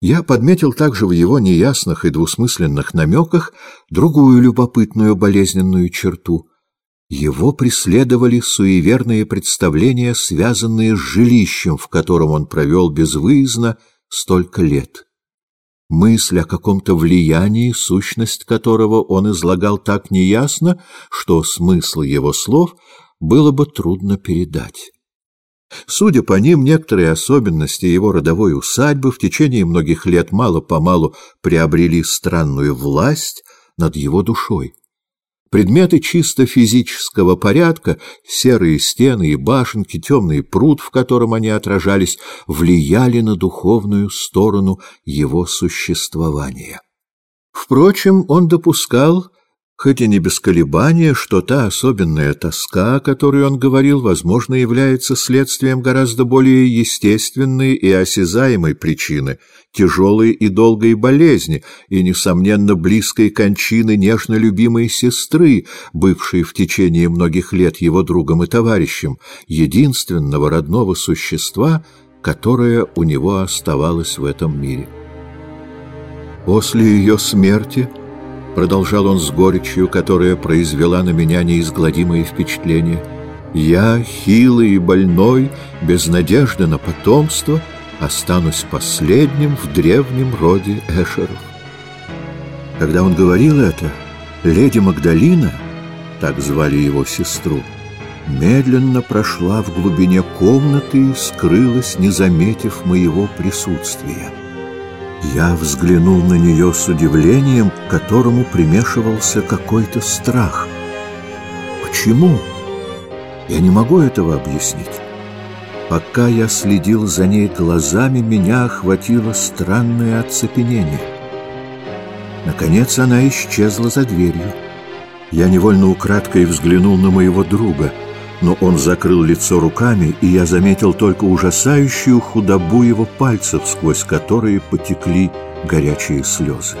Я подметил также в его неясных и двусмысленных намеках другую любопытную болезненную черту. Его преследовали суеверные представления, связанные с жилищем, в котором он провел безвыездно столько лет. Мысль о каком-то влиянии, сущность которого он излагал так неясно, что смысл его слов было бы трудно передать. Судя по ним, некоторые особенности его родовой усадьбы в течение многих лет мало-помалу приобрели странную власть над его душой. Предметы чисто физического порядка, серые стены и башенки, темный пруд, в котором они отражались, влияли на духовную сторону его существования. Впрочем, он допускал хоть и не без колебания, что та особенная тоска, о которой он говорил, возможно, является следствием гораздо более естественной и осязаемой причины, тяжелой и долгой болезни и, несомненно, близкой кончины нежно любимой сестры, бывшей в течение многих лет его другом и товарищем, единственного родного существа, которое у него оставалось в этом мире. После ее смерти — продолжал он с горечью, которая произвела на меня неизгладимое впечатление. «Я, хилый и больной, без надежды на потомство, останусь последним в древнем роде Эшеров». Когда он говорил это, леди Магдалина, так звали его сестру, медленно прошла в глубине комнаты и скрылась, не заметив моего присутствия. Я взглянул на нее с удивлением, к которому примешивался какой-то страх. Почему? Я не могу этого объяснить. Пока я следил за ней глазами, меня охватило странное оцепенение. Наконец она исчезла за дверью. Я невольно украдкой взглянул на моего друга — но он закрыл лицо руками, и я заметил только ужасающую худобу его пальцев, сквозь которые потекли горячие слезы.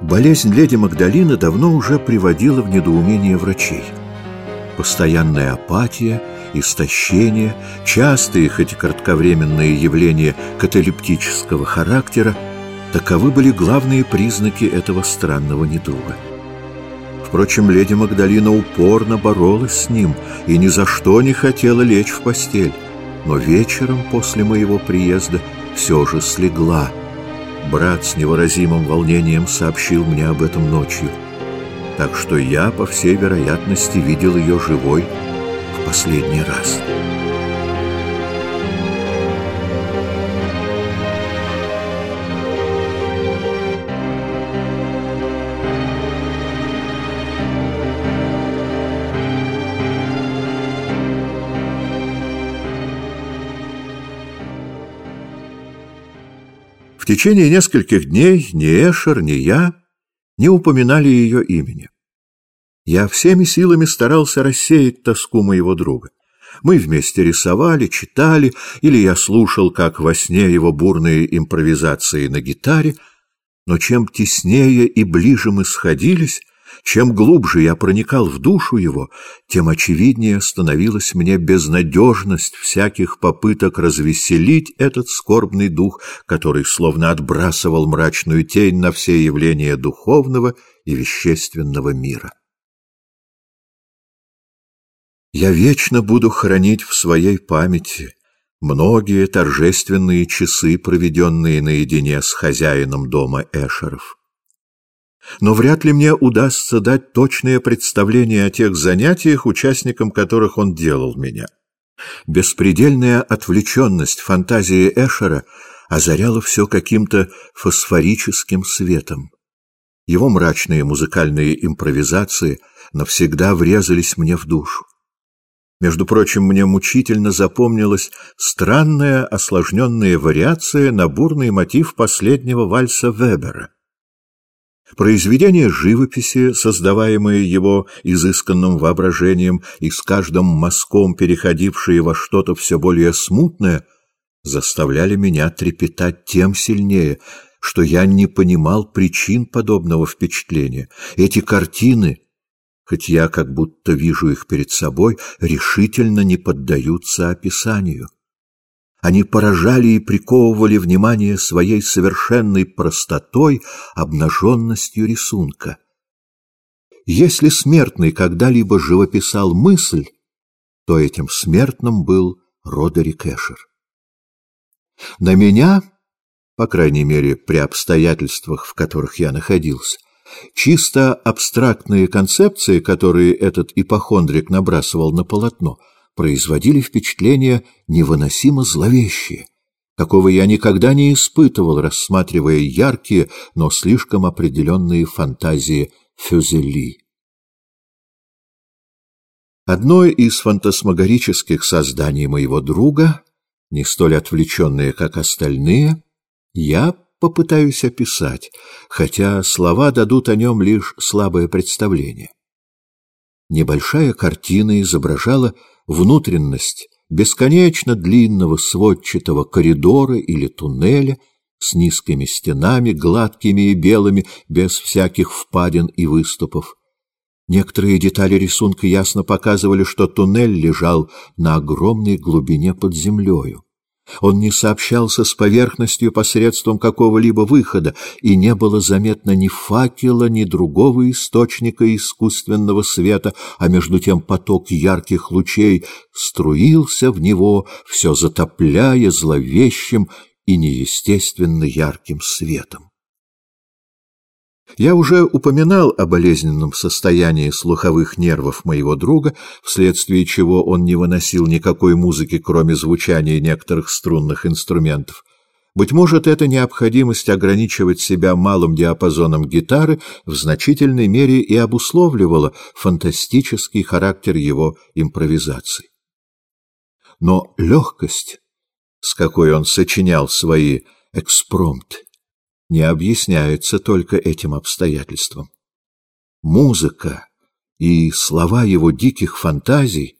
Болезнь леди Магдалины давно уже приводила в недоумение врачей. Постоянная апатия, истощение, частые, хоть и кратковременные явления каталептического характера – таковы были главные признаки этого странного недуга. Впрочем, леди Магдалина упорно боролась с ним и ни за что не хотела лечь в постель. Но вечером после моего приезда все же слегла. Брат с невыразимым волнением сообщил мне об этом ночью. Так что я, по всей вероятности, видел ее живой в последний раз». Течение нескольких дней ни Эшер, ни я не упоминали ее имени. Я всеми силами старался рассеять тоску моего друга. Мы вместе рисовали, читали, или я слушал, как во сне его бурные импровизации на гитаре, но чем теснее и ближе мы сходились, чем глубже я проникал в душу его, тем очевиднее становилась мне безнадежность всяких попыток развеселить этот скорбный дух, который словно отбрасывал мрачную тень на все явления духовного и вещественного мира. Я вечно буду хранить в своей памяти многие торжественные часы, проведенные наедине с хозяином дома Эшеров но вряд ли мне удастся дать точное представление о тех занятиях, участником которых он делал меня. Беспредельная отвлеченность фантазии Эшера озаряла все каким-то фосфорическим светом. Его мрачные музыкальные импровизации навсегда врезались мне в душу. Между прочим, мне мучительно запомнилась странная осложненная вариация на бурный мотив последнего вальса Вебера. Произведения живописи, создаваемые его изысканным воображением и с каждым мазком переходившие во что-то все более смутное, заставляли меня трепетать тем сильнее, что я не понимал причин подобного впечатления. Эти картины, хоть я как будто вижу их перед собой, решительно не поддаются описанию. Они поражали и приковывали внимание своей совершенной простотой, обнаженностью рисунка. Если смертный когда-либо живописал мысль, то этим смертным был Родерик Эшер. На меня, по крайней мере при обстоятельствах, в которых я находился, чисто абстрактные концепции, которые этот ипохондрик набрасывал на полотно, производили впечатление невыносимо зловещее, какого я никогда не испытывал, рассматривая яркие, но слишком определенные фантазии Фюзели. Одно из фантасмагорических созданий моего друга, не столь отвлеченные, как остальные, я попытаюсь описать, хотя слова дадут о нем лишь слабое представление. Небольшая картина изображала внутренность бесконечно длинного сводчатого коридора или туннеля с низкими стенами, гладкими и белыми, без всяких впадин и выступов. Некоторые детали рисунка ясно показывали, что туннель лежал на огромной глубине под землею. Он не сообщался с поверхностью посредством какого-либо выхода, и не было заметно ни факела, ни другого источника искусственного света, а между тем поток ярких лучей струился в него, все затопляя зловещим и неестественно ярким светом. Я уже упоминал о болезненном состоянии слуховых нервов моего друга, вследствие чего он не выносил никакой музыки, кроме звучания некоторых струнных инструментов. Быть может, эта необходимость ограничивать себя малым диапазоном гитары в значительной мере и обусловливала фантастический характер его импровизаций. Но легкость, с какой он сочинял свои экспромты, не объясняется только этим обстоятельством. Музыка и слова его диких фантазий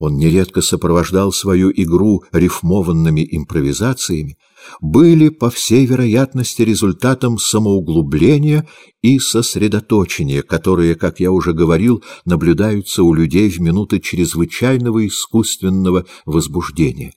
он нередко сопровождал свою игру рифмованными импровизациями, были, по всей вероятности, результатом самоуглубления и сосредоточения, которые, как я уже говорил, наблюдаются у людей в минуты чрезвычайного искусственного возбуждения.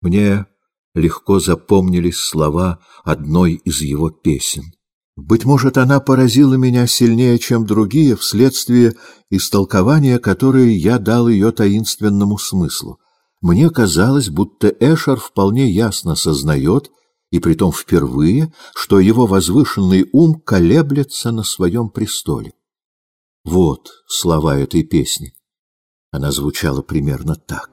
Мне легко запомнились слова одной из его песен. Быть может, она поразила меня сильнее, чем другие, вследствие истолкования, которое я дал ее таинственному смыслу. Мне казалось, будто Эшер вполне ясно сознает, и притом впервые, что его возвышенный ум колеблется на своем престоле. Вот слова этой песни. Она звучала примерно так.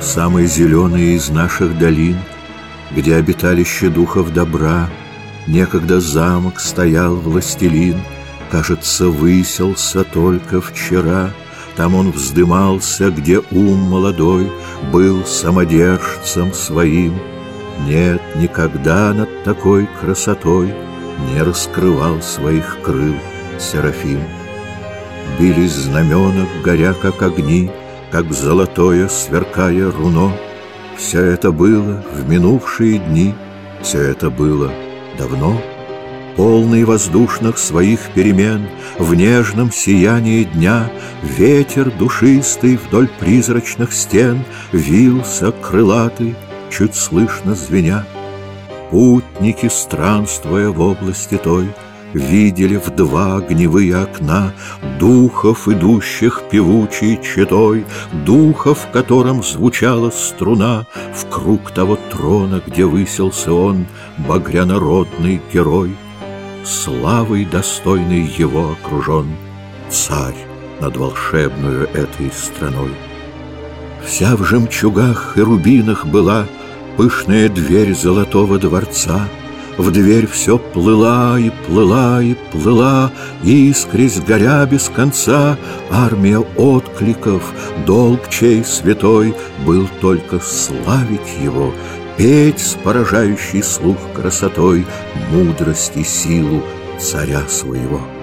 Самой зеленой из наших долин, Где обиталище духов добра, Некогда замок стоял властелин, Кажется, выселся только вчера. Там он вздымался, где ум молодой Был самодержцем своим. Нет, никогда над такой красотой Не раскрывал своих крыл Серафим. Бились знамена, горя как огни, как золотое сверкая руно. Все это было в минувшие дни, все это было давно. Полный воздушных своих перемен, в нежном сиянии дня Ветер душистый вдоль призрачных стен Вился крылатый, чуть слышно звеня. Путники, странствуя в области той, Видели в два огневые окна Духов, идущих певучей четой, Духов, в котором звучала струна, В круг того трона, где выселся он, Багрянародный герой. Славой достойный его окружен Царь над волшебную этой страной. Вся в жемчугах и рубинах была Пышная дверь золотого дворца — в дверь все плыла и плыла и плыла, Искрясь горя без конца, Армия откликов, долг чей святой Был только славить его, Петь с поражающей слух красотой Мудрость и силу царя своего.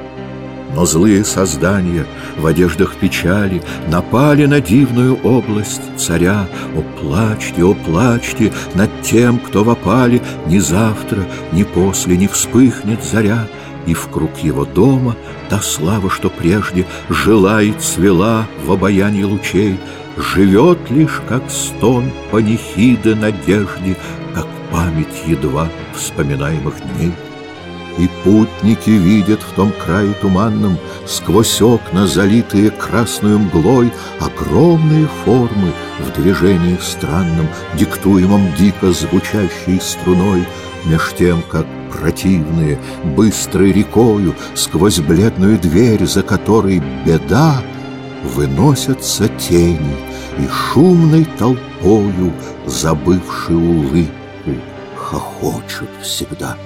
Но злые создания в одеждах печали Напали на дивную область царя. О, плачьте, о, плачьте над тем, кто в опале Ни завтра, ни после не вспыхнет заря, И в круг его дома та слава, что прежде Жила и цвела в обаянии лучей, Живет лишь, как стон панихиды надежде, Как память едва вспоминаемых дней. И путники видят в том крае туманном, Сквозь окна, залитые красной мглой, Огромные формы в движении странном, Диктуемом дико звучащей струной, Меж тем, как противные, быстрой рекою Сквозь бледную дверь, за которой беда, Выносятся тени и шумной толпою, Забывшие улыбку, хохочут всегда.